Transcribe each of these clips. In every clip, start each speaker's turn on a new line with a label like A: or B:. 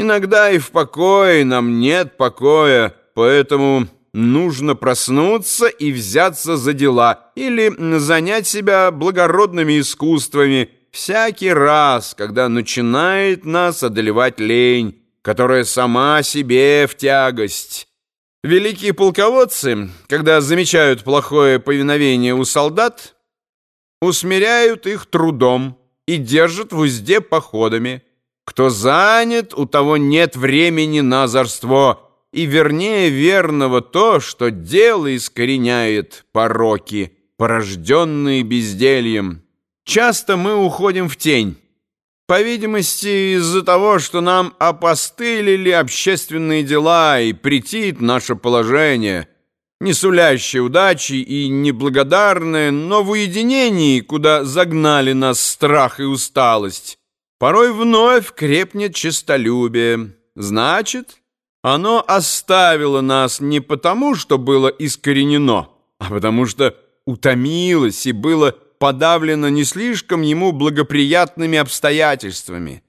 A: Иногда и в покое нам нет покоя, поэтому нужно проснуться и взяться за дела или занять себя благородными искусствами всякий раз, когда начинает нас одолевать лень, которая сама себе в тягость. Великие полководцы, когда замечают плохое повиновение у солдат, усмиряют их трудом и держат в узде походами. Кто занят, у того нет времени на озорство, и вернее верного то, что дело искореняет пороки, порожденные бездельем. Часто мы уходим в тень, по видимости, из-за того, что нам опостылили общественные дела и претит наше положение, не сулящее удачи и неблагодарное, но в уединении, куда загнали нас страх и усталость, Порой вновь крепнет честолюбие. Значит, оно оставило нас не потому, что было искоренено, а потому что утомилось и было подавлено не слишком ему благоприятными обстоятельствами.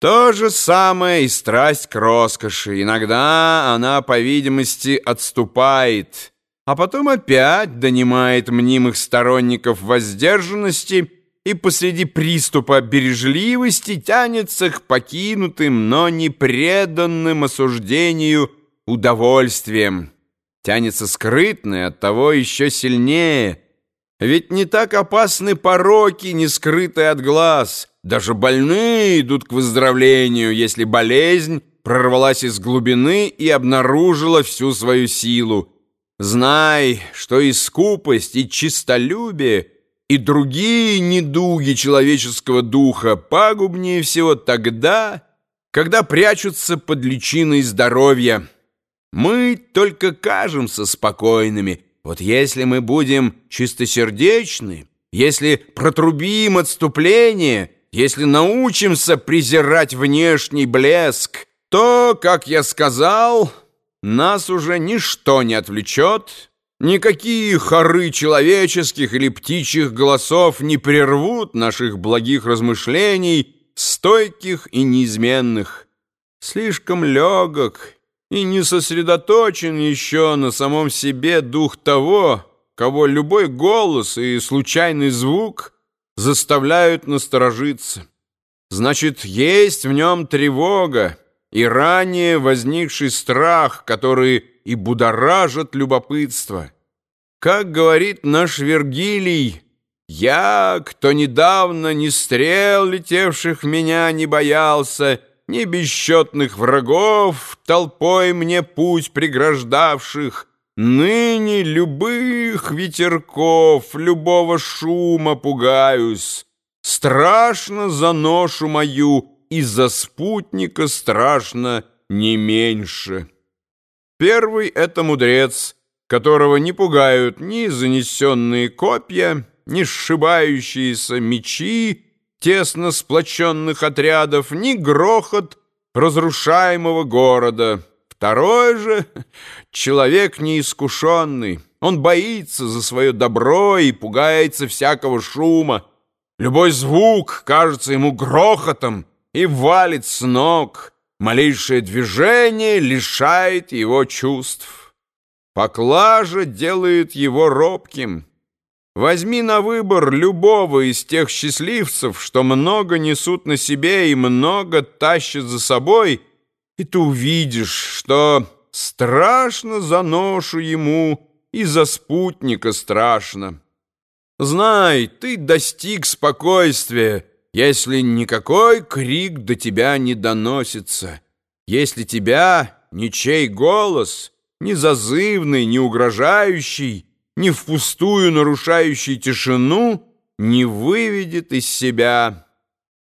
A: То же самое и страсть к роскоши. Иногда она, по видимости, отступает, а потом опять донимает мнимых сторонников воздержанности – и посреди приступа бережливости тянется к покинутым, но не преданным осуждению удовольствием. Тянется скрытно и оттого еще сильнее. Ведь не так опасны пороки, не скрытые от глаз. Даже больные идут к выздоровлению, если болезнь прорвалась из глубины и обнаружила всю свою силу. Знай, что и скупость, и чистолюбие — и другие недуги человеческого духа пагубнее всего тогда, когда прячутся под личиной здоровья. Мы только кажемся спокойными. Вот если мы будем чистосердечны, если протрубим отступление, если научимся презирать внешний блеск, то, как я сказал, нас уже ничто не отвлечет, Никакие хоры человеческих или птичьих голосов не прервут наших благих размышлений, стойких и неизменных. Слишком легок и не сосредоточен еще на самом себе дух того, кого любой голос и случайный звук заставляют насторожиться. Значит, есть в нем тревога и ранее возникший страх, который и будоражат любопытство. Как говорит наш Вергилий, «Я, кто недавно ни стрел, летевших меня, не боялся, ни бесчетных врагов, толпой мне путь преграждавших, ныне любых ветерков, любого шума пугаюсь. Страшно за ношу мою, и за спутника страшно не меньше». Первый — это мудрец, которого не пугают ни занесенные копья, ни сшибающиеся мечи тесно сплоченных отрядов, ни грохот разрушаемого города. Второй же — человек неискушенный. Он боится за свое добро и пугается всякого шума. Любой звук кажется ему грохотом и валит с ног — Малейшее движение лишает его чувств. Поклажа делает его робким. Возьми на выбор любого из тех счастливцев, что много несут на себе и много тащат за собой, и ты увидишь, что страшно за ношу ему и за спутника страшно. Знай, ты достиг спокойствия, если никакой крик до тебя не доносится, если тебя ничей голос, ни зазывный, ни угрожающий, ни впустую нарушающий тишину, не выведет из себя.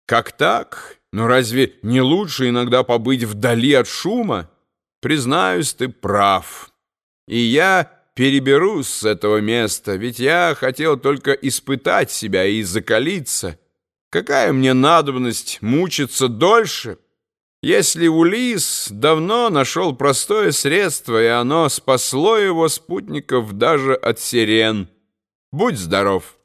A: Как так? Но разве не лучше иногда побыть вдали от шума? Признаюсь, ты прав. И я переберусь с этого места, ведь я хотел только испытать себя и закалиться, Какая мне надобность мучиться дольше, если Улис давно нашел простое средство, и оно спасло его спутников даже от сирен? Будь здоров!»